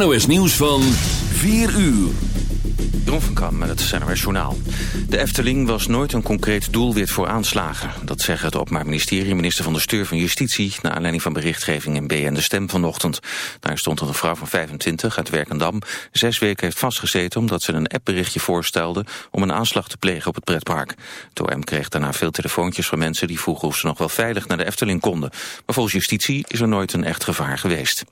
NOS Nieuws van 4 uur. Jeroen van Kam met het NOS Journaal. De Efteling was nooit een concreet doelwit voor aanslagen. Dat zeggen het Openbaar Ministerie minister van de Steur van Justitie... naar aanleiding van berichtgeving in BN De Stem vanochtend. Daar stond dat een vrouw van 25 uit Werkendam... zes weken heeft vastgezeten omdat ze een appberichtje voorstelde... om een aanslag te plegen op het pretpark. Het OM kreeg daarna veel telefoontjes van mensen... die vroegen of ze nog wel veilig naar de Efteling konden. Maar volgens justitie is er nooit een echt gevaar geweest.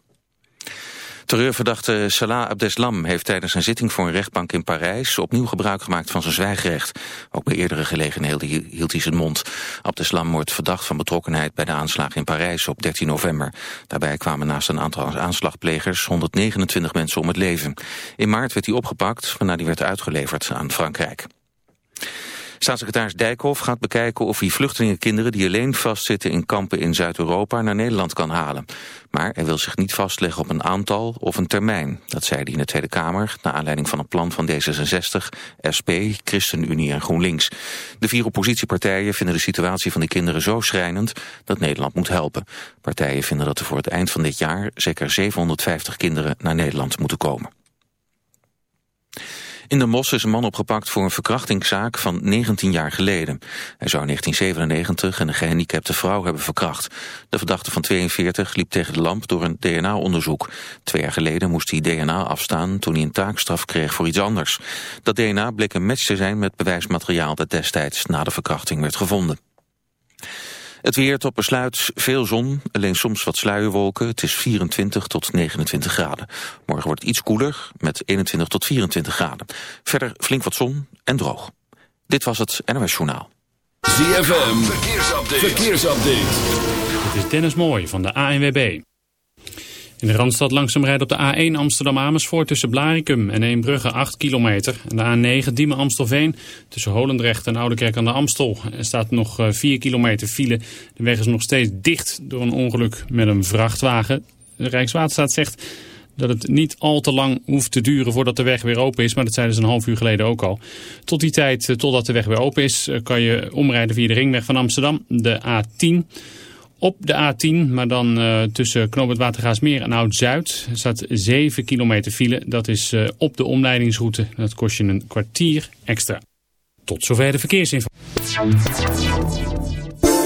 Terreurverdachte Salah Abdeslam heeft tijdens zijn zitting voor een rechtbank in Parijs opnieuw gebruik gemaakt van zijn zwijgrecht. Ook bij eerdere gelegenheden hield hij zijn mond. Abdeslam wordt verdacht van betrokkenheid bij de aanslag in Parijs op 13 november. Daarbij kwamen naast een aantal aanslagplegers 129 mensen om het leven. In maart werd hij opgepakt, waarna hij werd uitgeleverd aan Frankrijk. Staatssecretaris Dijkhoff gaat bekijken of hij vluchtelingenkinderen die alleen vastzitten in kampen in Zuid-Europa naar Nederland kan halen. Maar hij wil zich niet vastleggen op een aantal of een termijn. Dat zei hij in de Tweede Kamer, naar aanleiding van een plan van D66, SP, ChristenUnie en GroenLinks. De vier oppositiepartijen vinden de situatie van de kinderen zo schrijnend dat Nederland moet helpen. Partijen vinden dat er voor het eind van dit jaar zeker 750 kinderen naar Nederland moeten komen. In de Mos is een man opgepakt voor een verkrachtingszaak van 19 jaar geleden. Hij zou in 1997 een gehandicapte vrouw hebben verkracht. De verdachte van 42 liep tegen de lamp door een DNA-onderzoek. Twee jaar geleden moest hij DNA afstaan toen hij een taakstraf kreeg voor iets anders. Dat DNA bleek een match te zijn met bewijsmateriaal dat destijds na de verkrachting werd gevonden. Het weer tot besluit, veel zon, alleen soms wat sluierwolken. Het is 24 tot 29 graden. Morgen wordt het iets koeler, met 21 tot 24 graden. Verder flink wat zon en droog. Dit was het NOS Journaal. ZFM, verkeersupdate. verkeersupdate. Het is Dennis Mooij van de ANWB. In de Randstad langzaam rijdt op de A1 Amsterdam-Amersfoort tussen Blaricum en Eembrugge 8 kilometer. En de A9 Diemen-Amstelveen tussen Holendrecht en Oudekerk aan de Amstel. Er staat nog 4 eh, kilometer file. De weg is nog steeds dicht door een ongeluk met een vrachtwagen. De Rijkswaterstaat zegt dat het niet al te lang hoeft te duren voordat de weg weer open is. Maar dat zeiden ze een half uur geleden ook al. Tot die tijd, eh, totdat de weg weer open is, eh, kan je omrijden via de ringweg van Amsterdam, de A10... Op de A10, maar dan uh, tussen Knoop Watergaasmeer en Oud-Zuid, staat 7 kilometer file. Dat is uh, op de omleidingsroute. Dat kost je een kwartier extra. Tot zover de verkeersinformatie.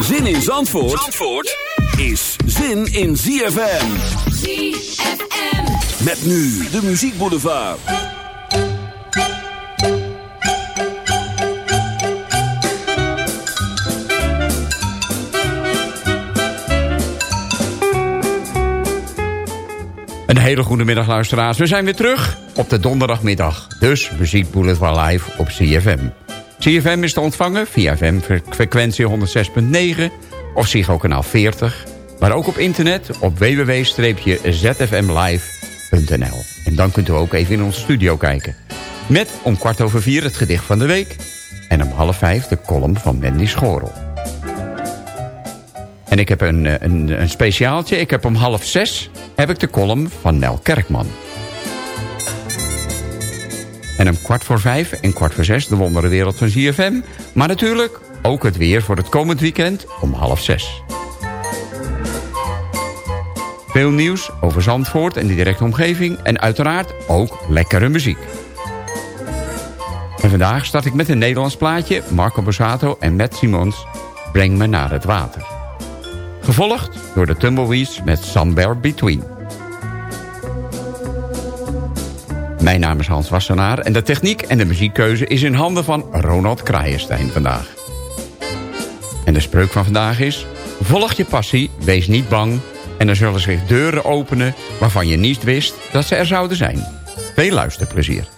Zin in Zandvoort, Zandvoort is zin in ZFM. ZFM. Met nu de muziekboulevard. Een hele goede middag luisteraars. We zijn weer terug op de donderdagmiddag. Dus Muziek Boulevard live op CFM. CFM is te ontvangen via FM-frequentie 106.9 of Ziggo kanaal 40. Maar ook op internet op www.zfmlive.nl. En dan kunt u ook even in onze studio kijken. Met om kwart over vier het gedicht van de week. En om half vijf de column van Mandy Schorel. En ik heb een, een, een speciaaltje. Ik heb om half zes heb ik de column van Nel Kerkman. En om kwart voor vijf en kwart voor zes de wonderenwereld van ZFM. Maar natuurlijk ook het weer voor het komend weekend om half zes. Veel nieuws over Zandvoort en de directe omgeving. En uiteraard ook lekkere muziek. En vandaag start ik met een Nederlands plaatje. Marco Borsato en Matt Simons. Breng me naar het water. Gevolgd door de Tumbleweeds met Somewhere Between. Mijn naam is Hans Wassenaar en de techniek en de muziekkeuze is in handen van Ronald Kraaienstein vandaag. En de spreuk van vandaag is... Volg je passie, wees niet bang... en er zullen zich deuren openen waarvan je niet wist dat ze er zouden zijn. Veel luisterplezier.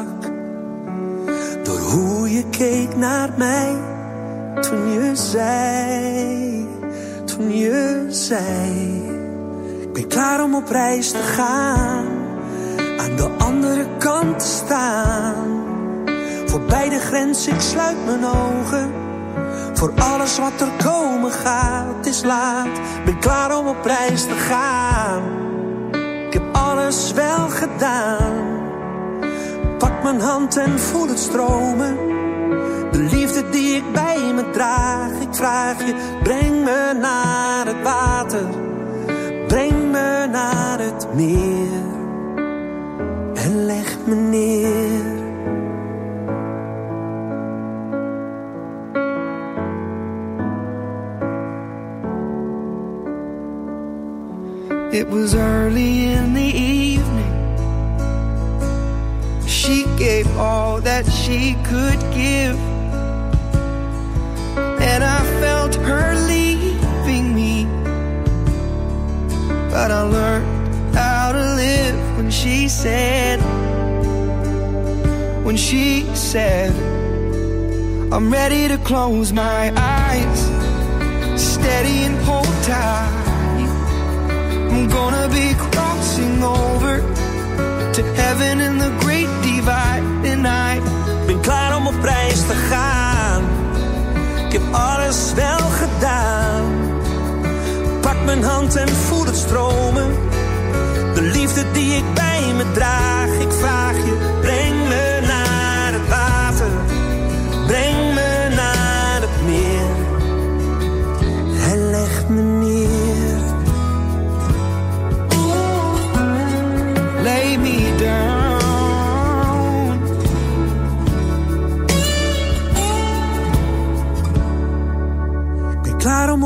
Keek naar mij. Toen je zei, toen je zei. Ik ben klaar om op reis te gaan. Aan de andere kant te staan. Voorbij de grens, ik sluit mijn ogen. Voor alles wat er komen gaat, is laat. Ben klaar om op reis te gaan ik heb alles wel gedaan. Pak mijn hand en voel het stromen. Die ik bij me draag. Ik vraag je, breng me naar het water. Breng me naar het meer. En leg me neer. It was early in the evening. She gave all that she could give. And I felt her leaving me. But I learned how to live when she said, when she said, I'm ready to close my eyes, steady and hold tight. I'm gonna be crossing over to heaven in the great divide. I ben klaar om op reis te gaan. Ik heb alles wel gedaan. Pak mijn hand en voel het stromen. De liefde die ik bij me draag. Ik vraag je,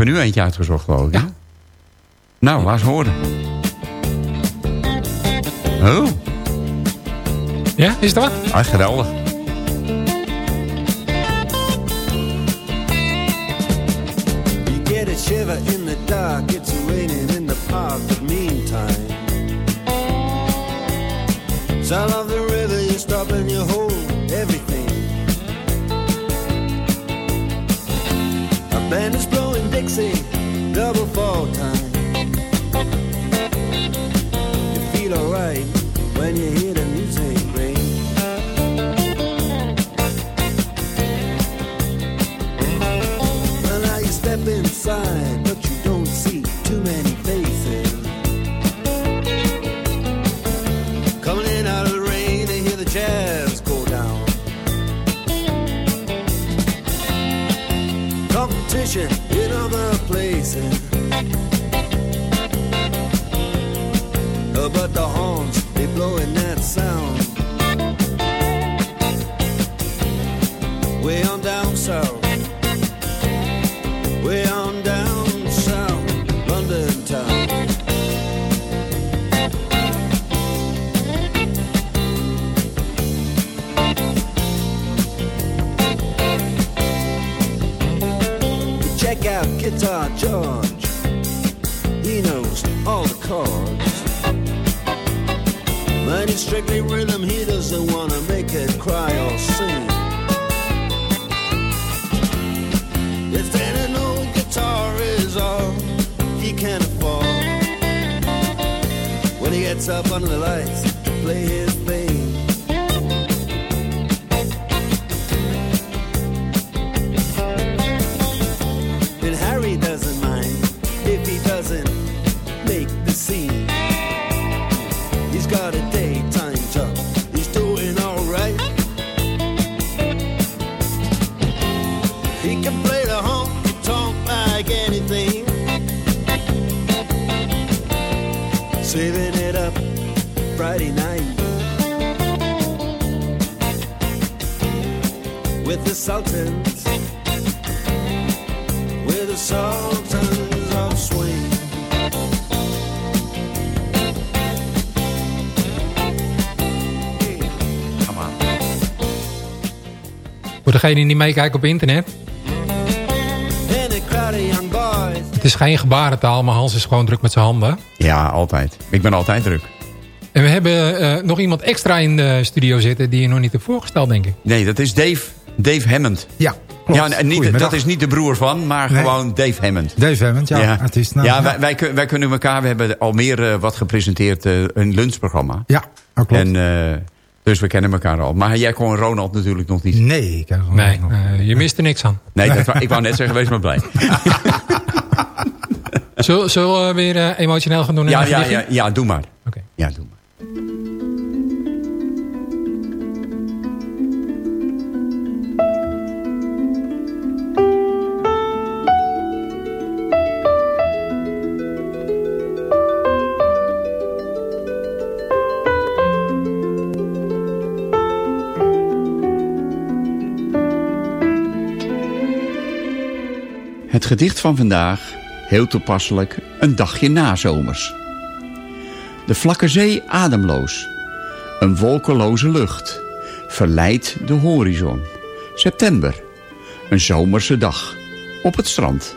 er nu eentje uitgezocht geloof ik. hè? Ja. Nou, laat eens horen. Oh, Ja, is het wat? ah, geweldig. You get a shiver in the dark, it's raining in the park, but meantime. Sound of the river, you stop and you hold everything. A band is blowing inside, but you don't see too many faces. Coming in out of the rain, they hear the jazz go down. Competition in other places. But the horns, they blowing Friday night with the Sultans, with the Sultans of Swing. Come on. degene die meekijkt op internet. Het is geen gebarentaal, maar Hans is gewoon druk met zijn handen. Ja, altijd. Ik ben altijd druk. En we hebben eh, nog iemand extra in de studio zitten die je nog niet hebt voorgesteld, denk ik. Nee, dat is Dave, Dave Hammond. Ja, klopt. Ja, en niet, dat is niet de broer van, maar Nee. gewoon Dave Hammond. Dave Hammond, ja, artiest. Nou, ja, ja. Wij, wij, wij kunnen elkaar, we hebben al meer eh, wat gepresenteerd, eh, een lunchprogramma. Ja, dat klopt. En, eh, dus we kennen elkaar al. Maar jij kon Ronald natuurlijk nog niet. nee, ik heb Nee, eh, je mist er niks aan. Nee, dat, ik wou net zeggen, wees maar blij. Zullen, zullen we weer emotioneel gaan doen? in Ja, ja, ja, ja, doe maar. Oké. Ja, doe maar. Het gedicht van vandaag, heel toepasselijk, een dagje nazomers. De vlakke zee ademloos, een wolkeloze lucht, verleidt de horizon. September, een zomerse dag, op het strand.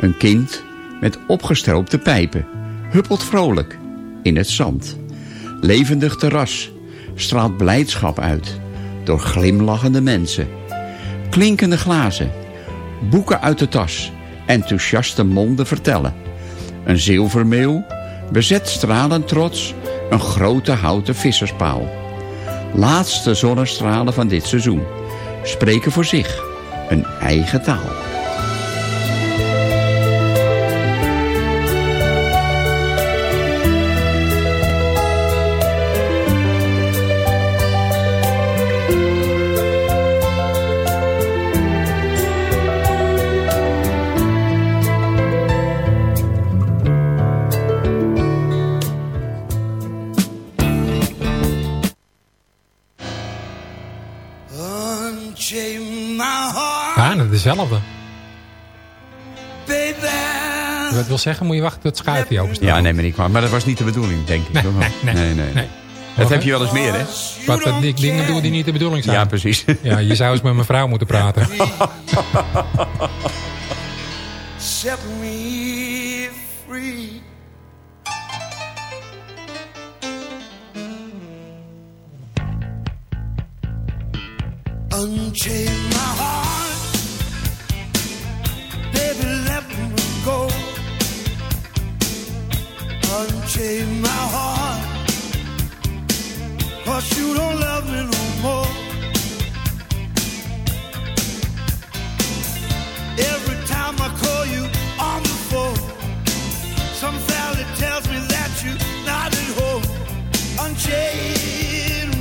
Een kind met opgestroopte pijpen, huppelt vrolijk in het zand. Levendig terras, straalt blijdschap uit, door glimlachende mensen. Klinkende glazen, boeken uit de tas, enthousiaste monden vertellen. Een zilvermeeuw bezet stralend trots een grote houten visserspaal. Laatste zonnestralen van dit seizoen spreken voor zich een eigen taal. Ja, dat wil zeggen, moet je wachten tot het schuifje open staat. Ja, neem me niet kwalijk. Maar dat was niet de bedoeling, denk ik. Nee, nee, nee, nee, nee. Dat heb je wel eens meer, hè? Wat dat dingen doen die niet de bedoeling zijn. Ja, precies. Ja, je zou eens met mijn vrouw moeten praten. Set me free. Unchain my heart, go. Unchain my heart, cause you don't love me no more. Every time I call you on the phone, some fella tells me that you're not at home. Unchain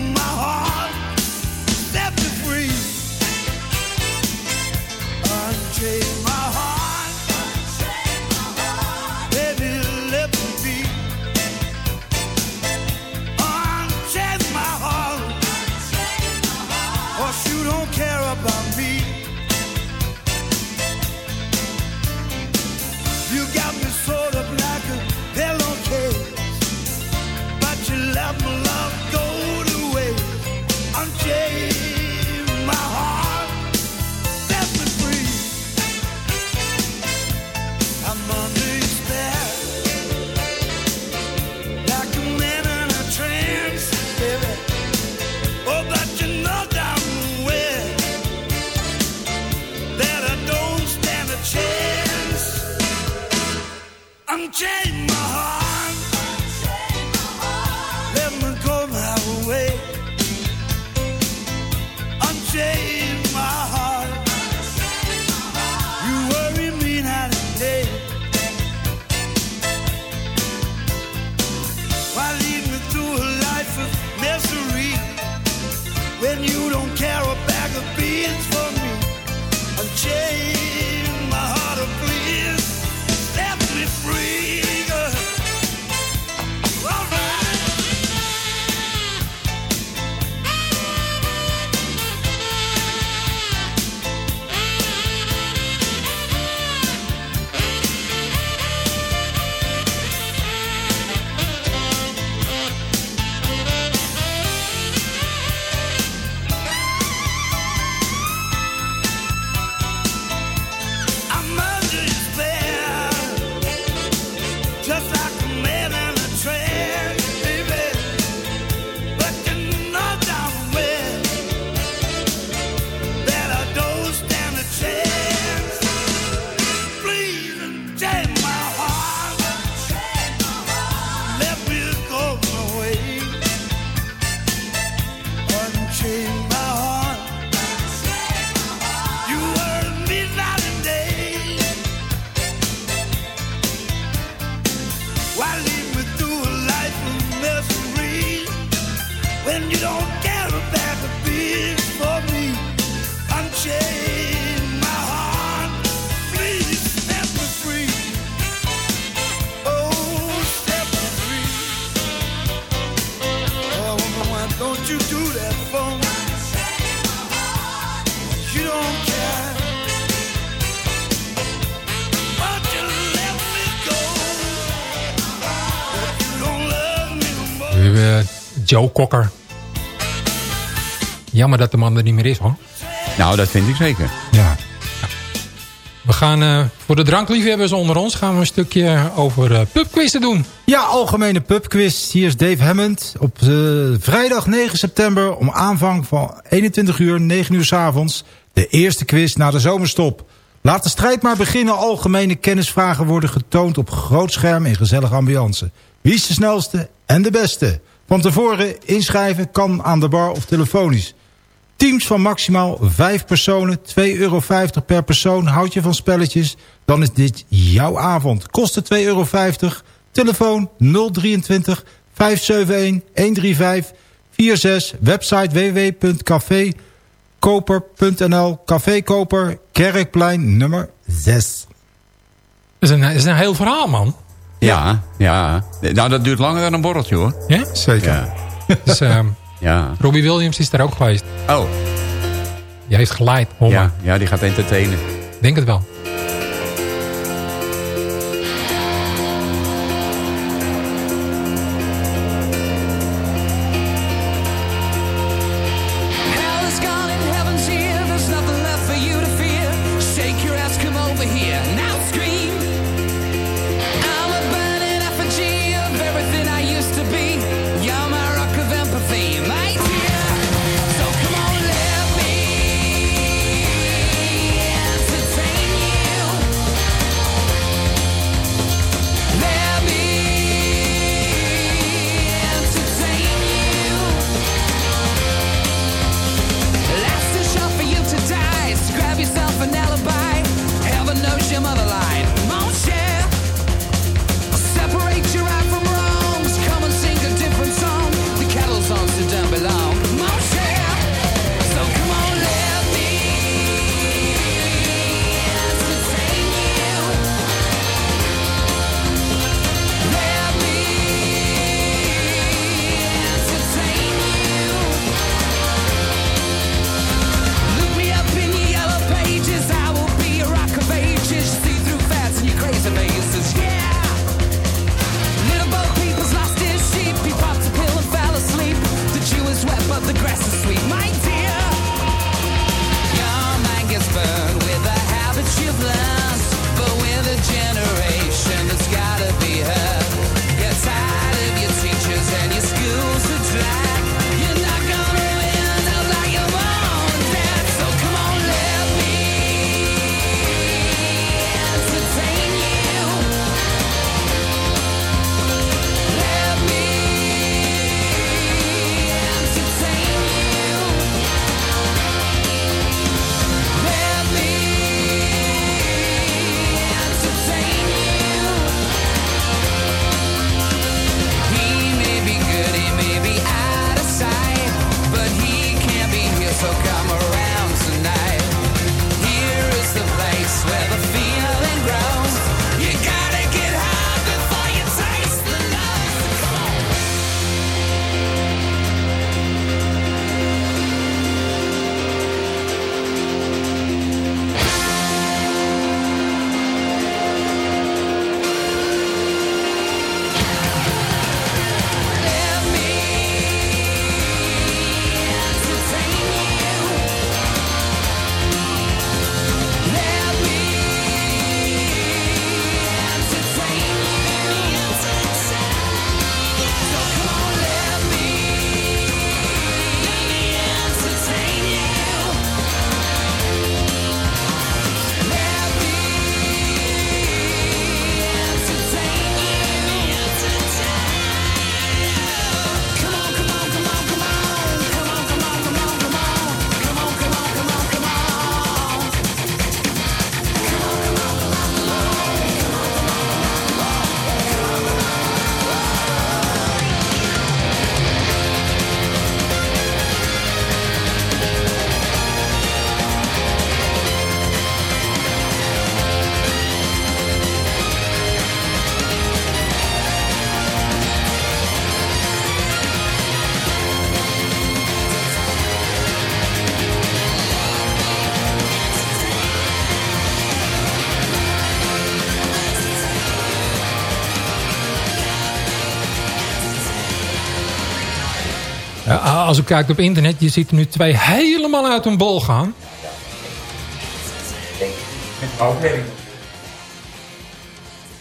Joe Cocker. Jammer dat de man er niet meer is hoor. Nou, dat vind ik zeker. Ja. We gaan uh, voor de drankliefhebbers onder ons gaan we een stukje over uh, pubquizzen doen. Ja, algemene pubquiz. Hier is Dave Hammond op uh, vrijdag 9 september om aanvang van 21 uur, 9 uur s avonds. De eerste quiz na de zomerstop. Laat de strijd maar beginnen. Algemene kennisvragen worden getoond op groot scherm in gezellige ambiance. Wie is de snelste en de beste? Van tevoren inschrijven kan aan de bar of telefonisch. Teams van maximaal 5 personen, 2,50 euro per persoon. Houd je van spelletjes, dan is dit jouw avond. Kosten 2,50 euro. Telefoon 023 571 135 46. Website www.cafekoper.nl Café Kerkplein nummer 6. Dat is een, is een heel verhaal, man. Ja, ja. Nou, dat duurt langer dan een borreltje, hoor. Ja? Zeker. Ja. Dus, um, ja. Robbie Williams is daar ook geweest. Oh. Die heeft geleid, hoor ja, ja, die gaat entertainen. Denk het wel. Als u kijkt op internet, je ziet er nu twee helemaal uit een bol gaan.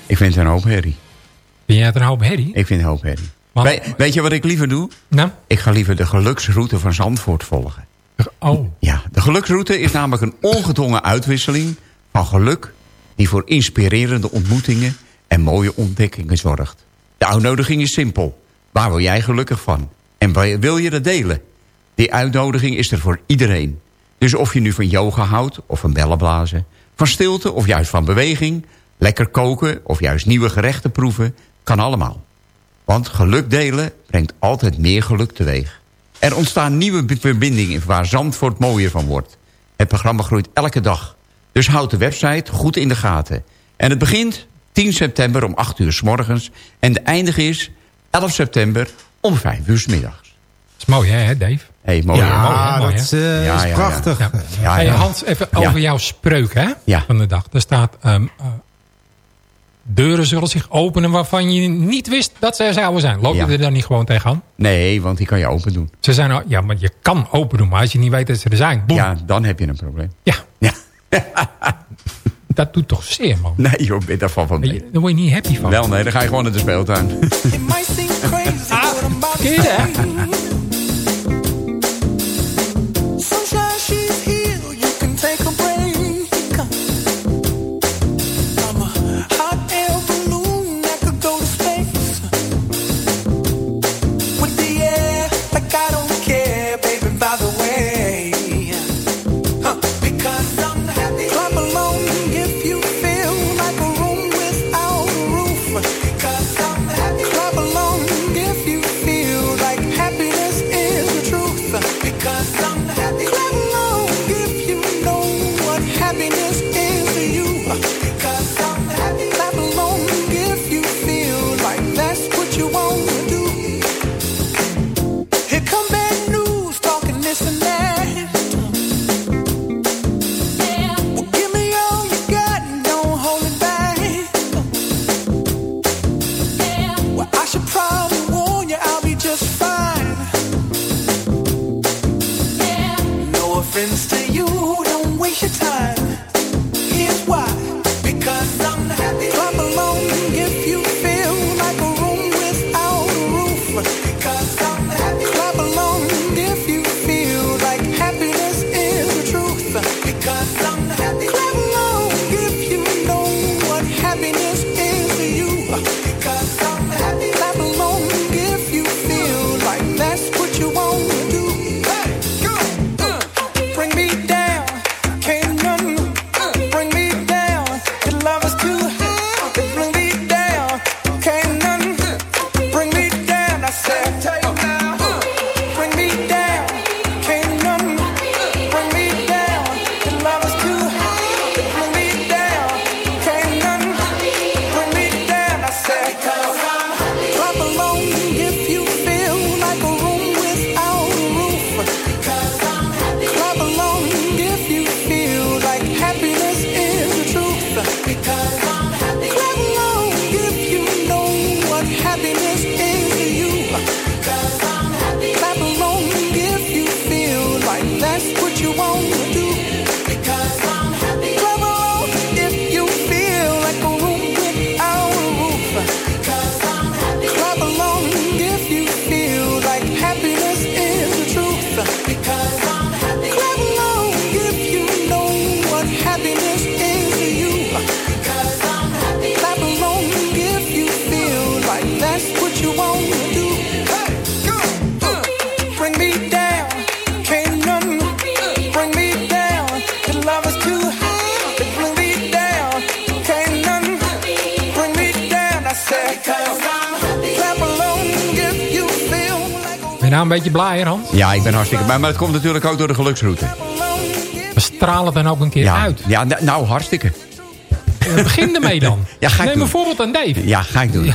Ik vind het een hoop herrie. Ben jij het een hoop herrie? Ik vind het een hoop herrie. We- weet je wat ik liever doe? Nou? Ik ga liever de geluksroute van Zandvoort volgen. Oh. Ja, de geluksroute is namelijk een ongedwongen uitwisseling van geluk... die voor inspirerende ontmoetingen en mooie ontdekkingen zorgt. De uitnodiging is simpel. Waar word jij gelukkig van? En wil je dat delen? Die uitnodiging is er voor iedereen. Dus of je nu van yoga houdt of van bellenblazen... van stilte of juist van beweging... lekker koken of juist nieuwe gerechten proeven... kan allemaal. Want geluk delen brengt altijd meer geluk teweeg. Er ontstaan nieuwe verbindingen waar Zandvoort mooier van wordt. Het programma groeit elke dag. Dus houd de website goed in de gaten. En het begint 10 september om 8 uur s morgens. En de eindige is 11 september om 5 uur s middags. Dat is mooi hè, Dave? Hey, mooi, hè? ja, mooi, hè? Mooi, dat hè? eh, Ja, is ja, ja. prachtig. Ja. Ja, Hey. Hans, even Ja. over jouw spreuk hè, Ja. van de dag. Daar staat... ehm, eh, deuren zullen zich openen waarvan je niet wist dat ze er zouden zijn. Loop je Ja. er dan niet gewoon tegenaan? Nee, want die kan je open doen. Ze zijn al, ja, maar je kan open doen, maar als je niet weet dat ze er zijn, boem. Ja, dan heb je een probleem. ja Ja. dat doet toch zeer, man. Nee joh, ben daarvan van mee. Daar word je niet happy van. Wel nee, dan ga je gewoon naar de speeltuin. kidding. Nou een beetje blij, hè, Hans? Ja, ik ben hartstikke blij. Maar het komt natuurlijk ook door de geluksroute. We stralen dan ook een keer Ja, uit. ja nou hartstikke. Begin ermee dan. Ja, ga ik Neem doen. een voorbeeld aan Dave. Ja, ga ik doen.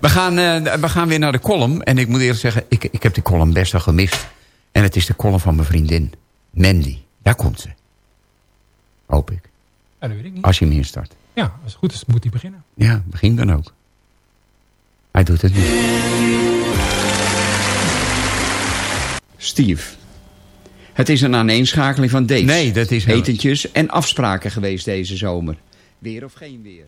we, gaan, eh, we gaan weer naar de column. En ik moet eerlijk zeggen, ik, ik heb de column best wel gemist. En het is de column van mijn vriendin, Mandy. Daar komt ze. Hoop ik. Ja, dat weet ik niet. Als je hem instart. Ja, als het goed is, moet hij beginnen. Ja, begin dan ook. Hij doet het niet. Steve. Het is een aaneenschakeling van dates, Nee, dat is... etentjes en afspraken geweest deze zomer. Weer of geen weer.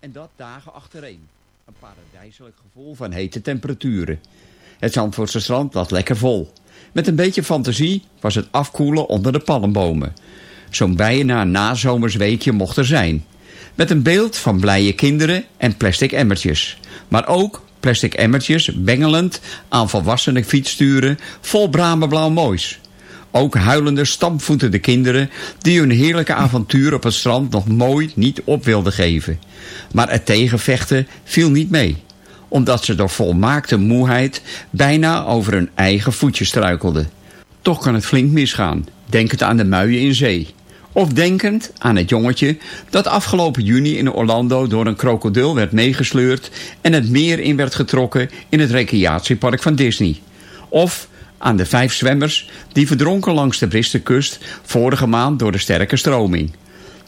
En dat dagen achtereen. Een paradijselijk gevoel van hete temperaturen. Het Zandvoortse strand lag lekker vol. Met een beetje fantasie was het afkoelen onder de palmbomen. Zo'n bijna nazomers weekje mocht er zijn. Met een beeld van blije kinderen en plastic emmertjes. Maar ook plastic emmertjes bengelend aan volwassenen fietssturen vol bramenblauw moois. Ook huilende, stampvoetende kinderen die hun heerlijke avontuur op het strand nog mooi niet op wilden geven. Maar het tegenvechten viel niet mee omdat ze door volmaakte moeheid bijna over hun eigen voetjes struikelden. Toch kan het flink misgaan, denkend aan de muien in zee. Of denkend aan het jongetje dat afgelopen juni in Orlando door een krokodil werd meegesleurd en het meer in werd getrokken in het recreatiepark van Disney. Of aan de vijf zwemmers die verdronken langs de Bristenkust vorige maand door de sterke stroming.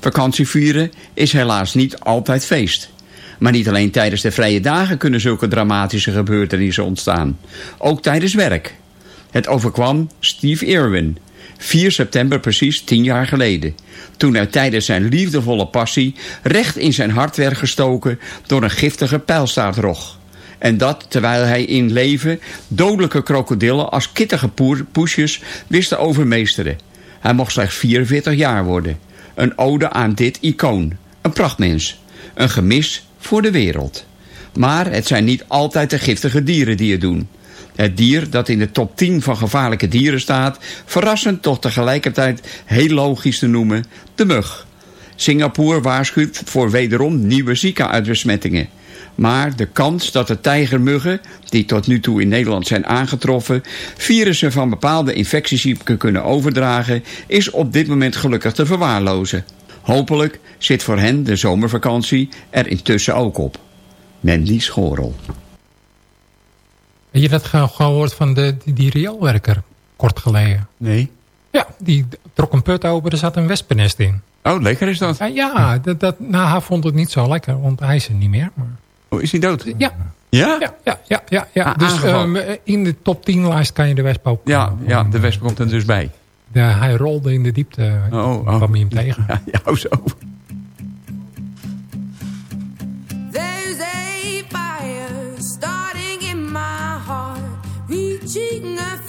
Vakantievieren is helaas niet altijd feest. Maar niet alleen tijdens de vrije dagen kunnen zulke dramatische gebeurtenissen ontstaan. Ook tijdens werk. Het overkwam Steve Irwin. 4 september precies tien jaar geleden. Toen hij tijdens zijn liefdevolle passie recht in zijn hart werd gestoken door een giftige pijlstaartrog. En dat terwijl hij in leven dodelijke krokodillen als kittige poesjes wist te overmeesteren. Hij mocht slechts 44 jaar worden. Een ode aan dit icoon. Een prachtmens. Een gemis voor de wereld. Maar het zijn niet altijd de giftige dieren die het doen. Het dier dat in de top 10 van gevaarlijke dieren staat... verrassend toch tegelijkertijd heel logisch te noemen, de mug. Singapore waarschuwt voor wederom nieuwe Zika-uitbesmettingen. Maar de kans dat de tijgermuggen, die tot nu toe in Nederland zijn aangetroffen... virussen van bepaalde infectieziekten kunnen overdragen... is op dit moment gelukkig te verwaarlozen. Hopelijk zit voor hen de zomervakantie er intussen ook op. Mandy Schorel. Heb je dat gehoord van de, die, die rioolwerker kort geleden? Nee. Ja, die trok een put open, er zat een wespennest in. Oh, lekker is dat. Ja, ja dat, dat, nou, hij vond het niet zo lekker, want hij is er niet meer. Maar... Oh, is hij dood? Ja. Ja? Ja, ja, ja. ja, ja. Ah, dus um, in de top 10 lijst kan je de wesp ook... Ja, ja, de wesp komt er dus bij. De, hij rolde in de diepte, Oh, oh. kwam hij hem tegen. Ja, ja oh, zo.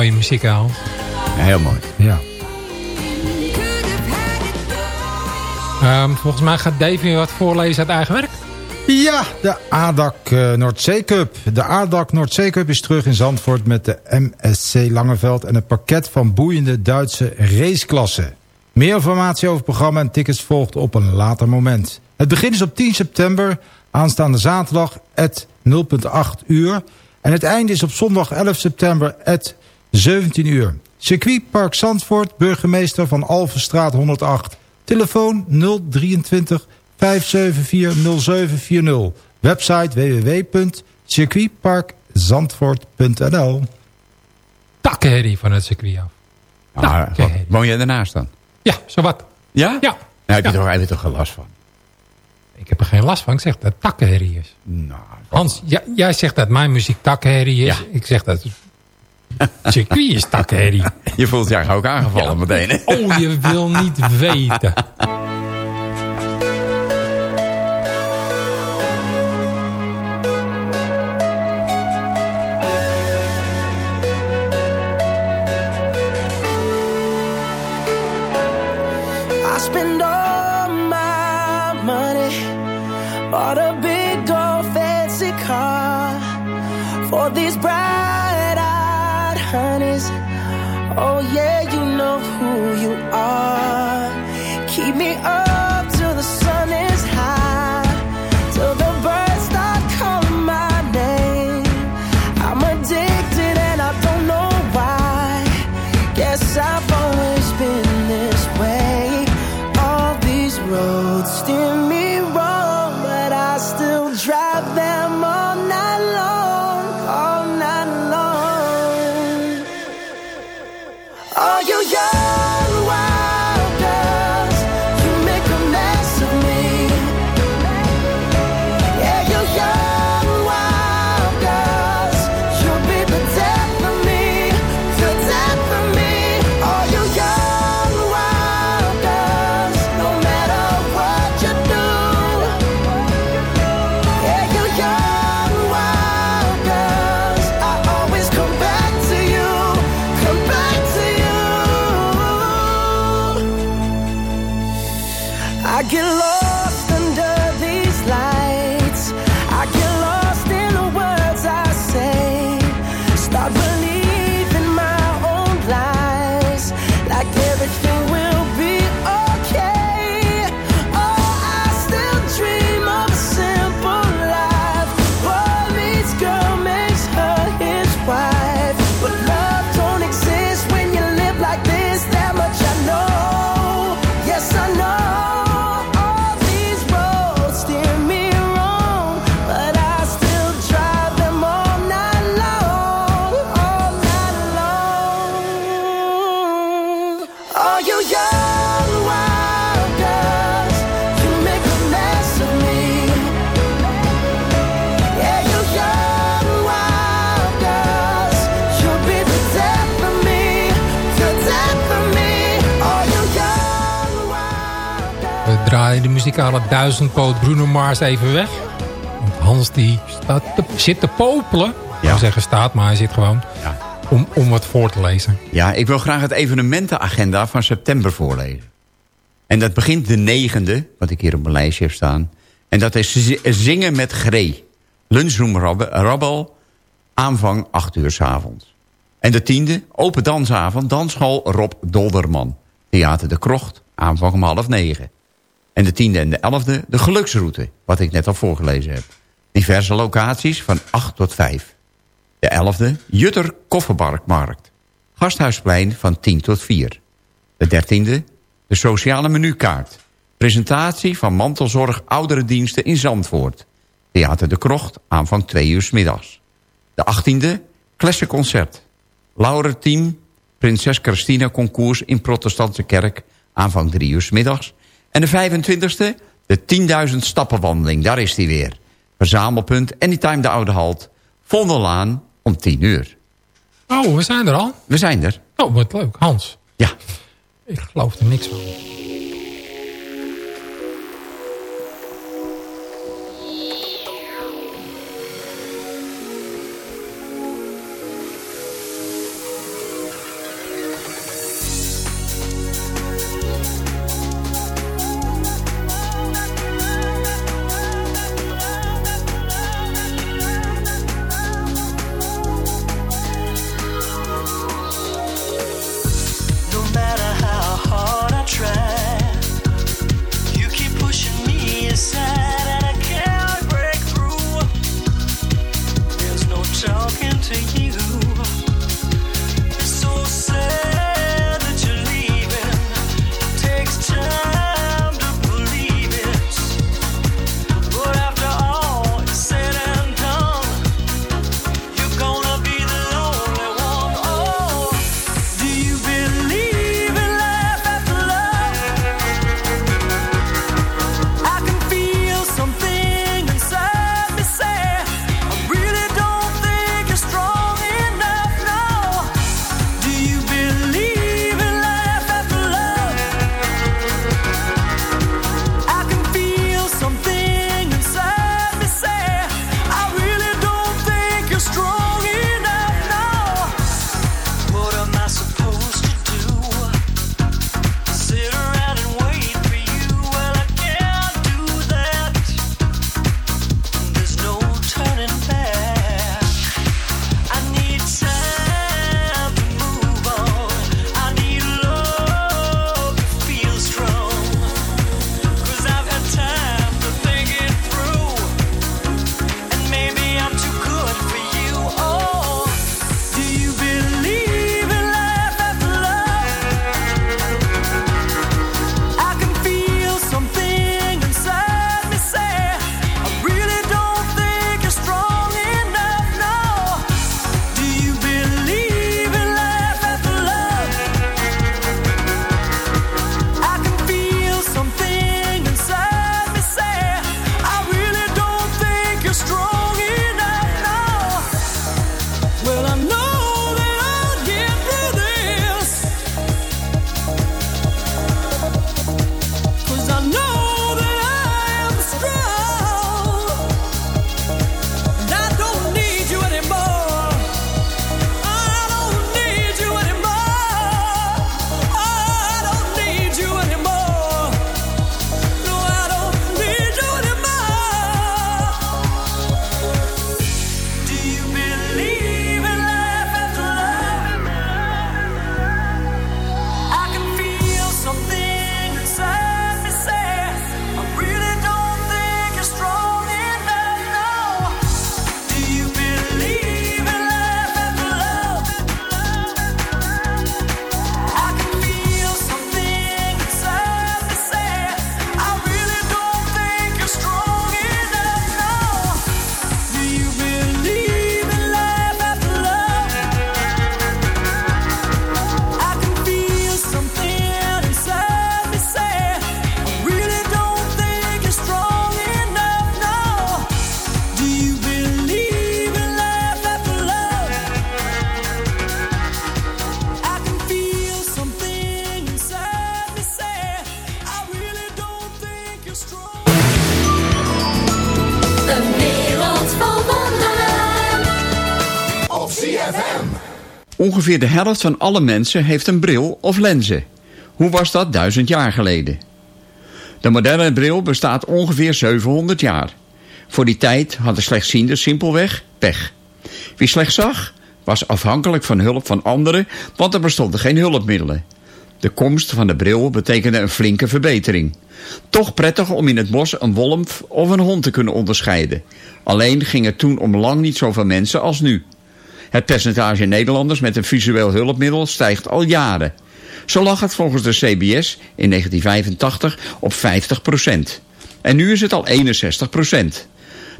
Mooie muziek aan. Heel mooi. Ja. Ehm, volgens mij gaat Dave weer wat voorlezen uit eigen werk. Ja, de ADAC uh, Noordzee Cup. De ADAC Noordzee Cup is terug in Zandvoort met de MSC Langeveld... en een pakket van boeiende Duitse raceklassen. Meer informatie over het programma en tickets volgt op een later moment. Het begin is op 10 september, aanstaande zaterdag, at 0.8 uur... en het einde is op zondag 11 september, at 17 uur. Circuitpark Zandvoort, burgemeester van Alvenstraat 108... Telefoon 023 574 0740. Website www.circuitparkzandvoort.nl Takkenherrie van het circuit af. Ah, wat, woon jij daarnaast dan? Ja, zowat. Ja? Ja. Nou, heb je Ja. toch, heb je toch geen last van? Ik heb er geen last van. Ik zeg dat het takkenherrie is. Nou, Hans, jij, jij zegt dat mijn muziek takkenherrie is. Ja. Ik zeg dat het circuit is takkenherrie. je voelt je eigenlijk ook aangevallen meteen. hè? Oh, je wil niet weten. I spend all my money Bought a big old fancy car For these honeys Oh yeah, you know who you are. Keep me up muzikale duizendpoot Bruno Mars even weg. Want Hans die staat te, zit te popelen. Ik zou zeggen staat, maar hij zit gewoon. Ja. Om, om wat voor te lezen. Ja, ik wil graag het evenementenagenda van september voorlezen. En dat begint de negende, wat ik hier op mijn lijstje heb staan. En dat is zi- zingen met Gree. Lunchroom Rab- Rabbel, aanvang 8 uur 's avonds. En de tiende, open dansavond, dansschool Rob Dolderman. Theater de Krocht, aanvang om half negen. En de tiende en de elfde, de geluksroute, wat ik net al voorgelezen heb. Diverse locaties van 8 tot 5. De elfde, Jutter Kofferbarkmarkt. Gasthuisplein van 10 tot 4. De dertiende, de sociale menukaart. Presentatie van mantelzorg ouderendiensten in Zandvoort. Theater de Krocht, aanvang 2 uur 's middags. De achttiende, Klessenconcert. Laureteam, Prinses Christina Concours in Protestantse Kerk, aanvang 3 uur 's middags. En de 25e, de 10.000 stappenwandeling, daar is die weer. Verzamelpunt Anytime de Oude Halt, Vondellaan om 10 uur. Oh, we zijn er al. We zijn er. Oh, wat leuk. Hans. Ja. Ik geloof er niks van. Ongeveer de helft van alle mensen heeft een bril of lenzen. Hoe was dat duizend jaar geleden? De moderne bril bestaat ongeveer 700 jaar. Voor die tijd hadden slechtzienden simpelweg pech. Wie slecht zag, was afhankelijk van hulp van anderen, want er bestonden geen hulpmiddelen. De komst van de bril betekende een flinke verbetering. Toch prettig om in het bos een wolf of een hond te kunnen onderscheiden. Alleen ging het toen om lang niet zoveel mensen als nu. Het percentage Nederlanders met een visueel hulpmiddel stijgt al jaren. Zo lag het volgens de CBS in 1985 op 50% En nu is het al 61%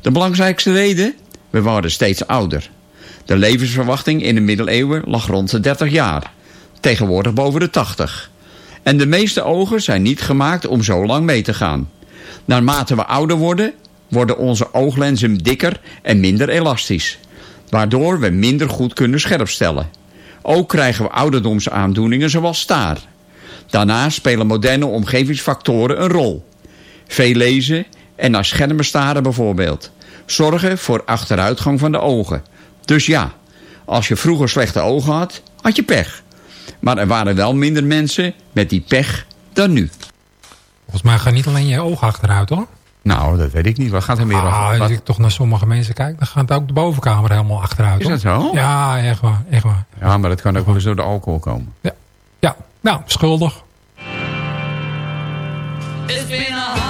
De belangrijkste reden? We worden steeds ouder. De levensverwachting in de middeleeuwen lag rond de 30 jaar. Tegenwoordig boven de 80. En de meeste ogen zijn niet gemaakt om zo lang mee te gaan. Naarmate we ouder worden, worden onze ooglenzen dikker en minder elastisch. Waardoor we minder goed kunnen scherpstellen. Ook krijgen we ouderdomsaandoeningen zoals staar. Daarnaast spelen moderne omgevingsfactoren een rol. Veel lezen en naar schermen staren bijvoorbeeld. Zorgen voor achteruitgang van de ogen. Dus ja, als je vroeger slechte ogen had, had je pech. Maar er waren wel minder mensen met die pech dan nu. Volgens mij gaat niet alleen je ogen achteruit hoor. Nou, dat weet ik niet. Wat gaat er meer ah, over? Als ik toch naar sommige mensen kijk, dan gaat ook de bovenkamer helemaal achteruit. Is dat zo? Ja, echt waar, echt waar. Ja, maar dat kan ook wel eens door de alcohol komen. Ja, ja. nou, schuldig. It's been a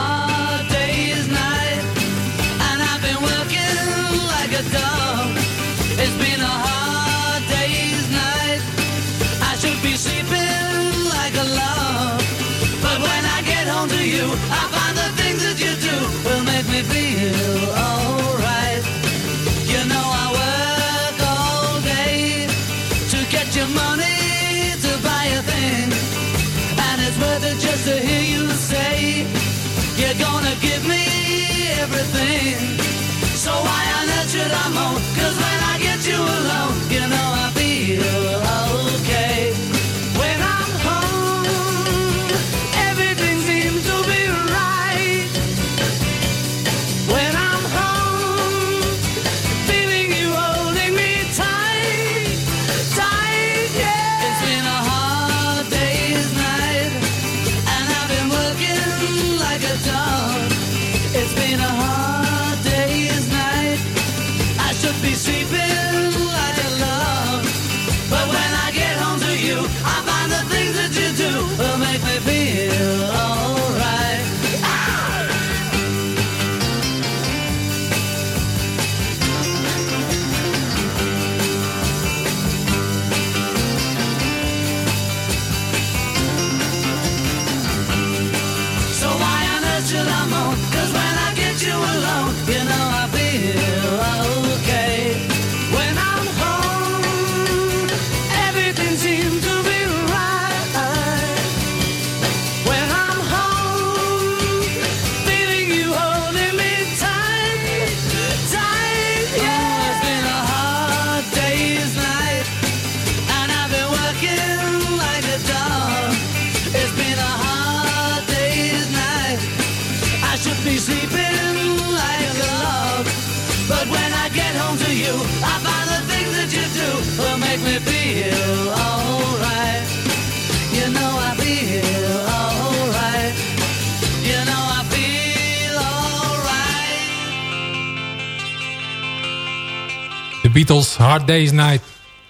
Hard Day's Night.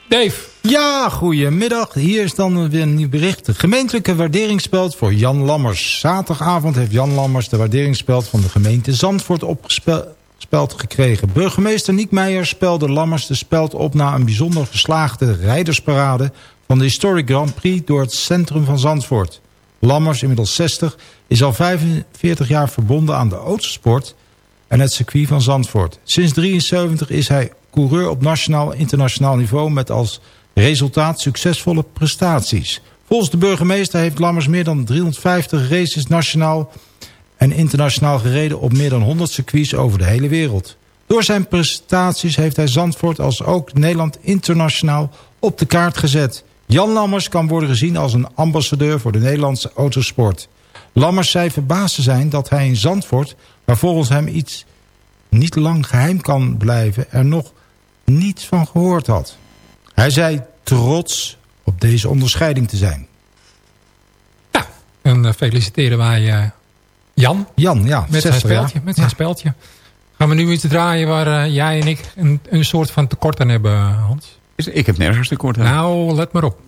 Dave. Ja, goedemiddag. Hier is dan weer een nieuw bericht. De gemeentelijke waarderingsspeld voor Jan Lammers. Zaterdagavond heeft Jan Lammers de waarderingsspeld van de gemeente Zandvoort opgespeld gekregen. Burgemeester Niek Meijer spelde Lammers de speld op na een bijzonder geslaagde rijdersparade van de Historic Grand Prix door het centrum van Zandvoort. Lammers, inmiddels 60, is al 45 jaar verbonden aan de autosport en het circuit van Zandvoort. Sinds 73 is hij coureur op nationaal en internationaal niveau... met als resultaat succesvolle prestaties. Volgens de burgemeester heeft Lammers meer dan 350 races nationaal en internationaal gereden... op meer dan 100 circuits over de hele wereld. Door zijn prestaties heeft hij Zandvoort als ook Nederland internationaal op de kaart gezet. Jan Lammers kan worden gezien als een ambassadeur voor de Nederlandse autosport. Lammers zei verbaasd te zijn dat hij in Zandvoort, waar volgens hem iets niet lang geheim kan blijven, er nog niets van gehoord had. Hij zei trots op deze onderscheiding te zijn. En eh, feliciteren wij eh, Jan Jan, ja, met zijn 60 jaar. speeltje. Met zijn Ja. speeltje. Gaan we nu iets draaien waar eh, jij en ik een, een soort van tekort aan hebben, Hans? Is- Ik heb nergens tekort aan. Nou, let maar op.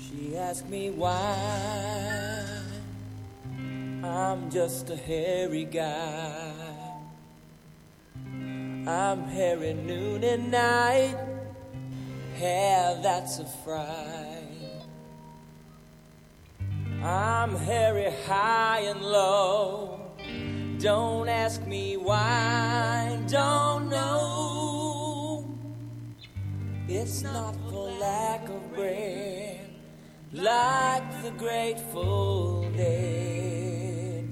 She asked me why I'm just a hairy guy. I'm hairy noon and night. Hair that's a fright. I'm hairy high and low. Don't ask me why, don't know. It's not for lack of bread, like the grateful dead,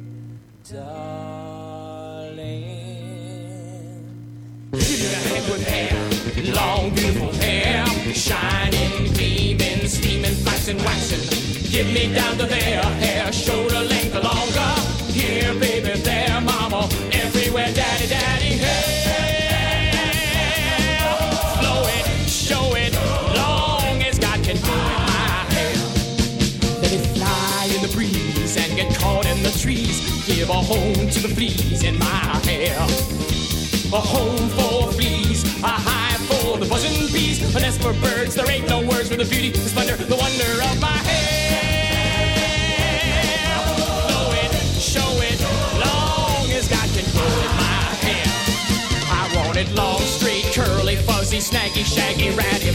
darling. Long, beautiful hair, shining, steaming, waxing. Give me down to hair, shoulder length or longer. Here, baby, there, mama, everywhere, daddy, daddy, hair. Flow it, show it, long as God can my hair. Let it fly in the breeze and get caught in the trees. Give a home to the fleas in my hair. A home for a hive for the buzzing bees, a nest for birds. There ain't no words for the beauty, the splendor, the wonder of my hair. Blow it, show it, long as God can it, my hair. I want it long, straight, curly, fuzzy, snaggy, shaggy, ratty,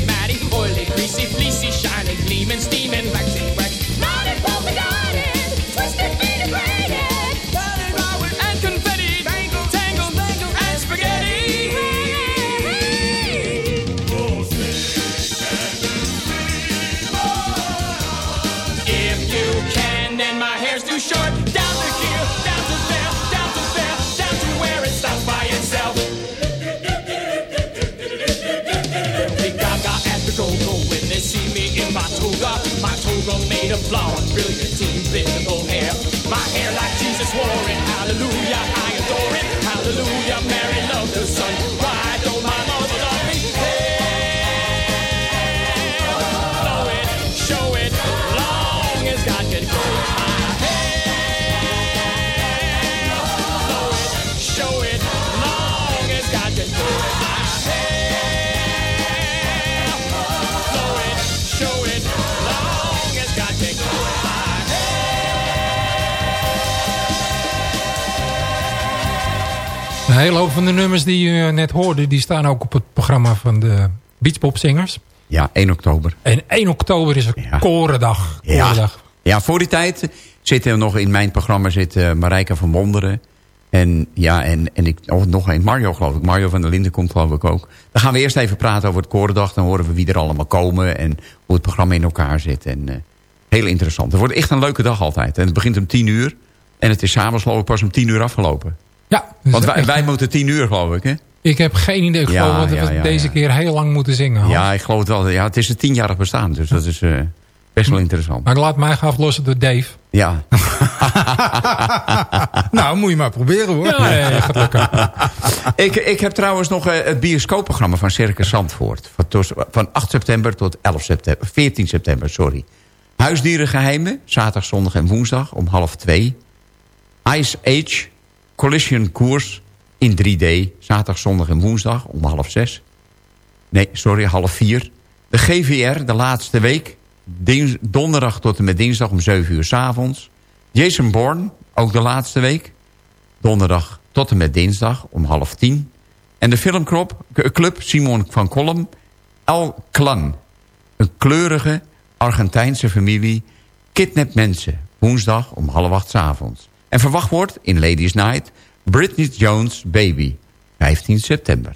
made of blonde, brilliant, invisible hair. My hair like Jesus wore it. Hallelujah, I adore it. Hallelujah, Mary loved hele hoop van de nummers die eh, net hoorde... die staan ook op het programma van de Beachpopzingers. Ja, 1 oktober. En 1 oktober is een korendag. Ja. korendag. ja, voor die tijd zitten er nog in mijn programma zit eh, Marijke van Wonderen. En ja, en, en ik, oh, nog een Mario geloof ik. Mario van der Linden komt geloof ik ook. Dan gaan we eerst even praten over het Korendag. Dan horen we wie er allemaal komen en hoe het programma in elkaar zit. En eh, heel interessant. Het wordt echt een leuke dag altijd. En het begint om 10 uur. En het is s'avonds geloof ik pas om 10 uur afgelopen. Ja. dus Want wij, moeten 10 uur geloof ik hè? Ik heb geen idee. Ik Ja, geloof dat we ja, deze keer heel lang moeten zingen. Hans. Ja, ik geloof het wel. Ja, het is een tienjarig bestaan. Dus dat is eh, best wel interessant. Maar laat mij gaan aflossen door Dave. Ja. nou, moet je maar proberen hoor. Ja, gaat lukken. ik, ik heb trouwens nog eh, het bioscoopprogramma van Circus Zandvoort. Van, van 8 september tot 11 september, 14 september. Sorry. Huisdierengeheimen, zaterdag, zondag en woensdag om half twee. Ice Age, Collision Koers in 3D, zaterdag, zondag en woensdag om half zes. Nee, sorry, half vier. De GVR, de laatste week, donderdag tot en met dinsdag om 7 uur s avonds. Jason Bourne, ook de laatste week, donderdag tot en met dinsdag om half tien. En de filmclub club Simon van Kolm, El Clan. Een kleurige Argentijnse familie kidnapt mensen. Woensdag om half acht 's avonds. En verwacht wordt in Ladies Night Britney Jones Baby. 15 september.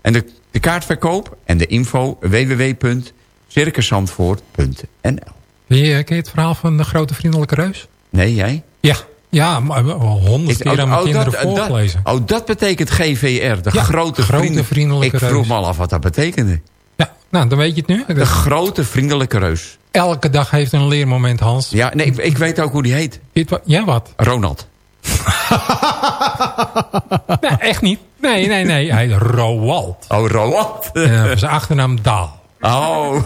En de, de kaartverkoop en de info www.circuszandvoort.nl Ken je, ken je het verhaal van de grote vriendelijke reus? Nee, jij? Ja, ja maar honderd keer aan mijn oh, kinderen dat- voorgelezen. Dat, oh, dat betekent GVR, de Ja, grote, grote vriendelijke Ik vroeg me al af wat dat betekende. Ja, nou, dan weet je het nu. De grote vriendelijke reus. Elke dag heeft een leermoment, Hans. Ja, nee, ik, ik weet ook hoe die heet. Wa- Ja, wat? Ronald. Nee, echt niet. Nee, nee, nee. Hij heet Roald. Oh, Roald. En zijn achternaam Daal. Oh.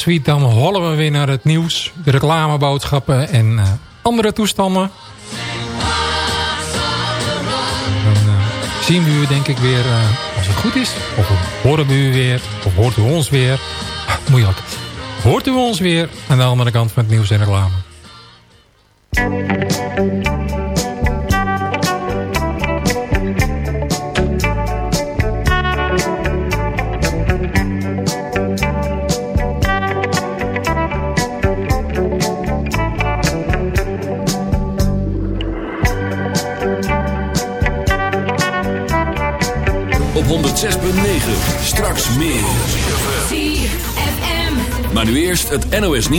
suite dan hollen we weer naar het nieuws. De reclameboodschappen en eh, andere toestanden. Dan eh, zien we u denk ik weer eh, als het goed is. Of horen we u weer. Of hoort u ons weer. Ah, moeilijk. Hoort u ons weer aan de andere kant van het nieuws en reclame. Eerst het NOS nieuws.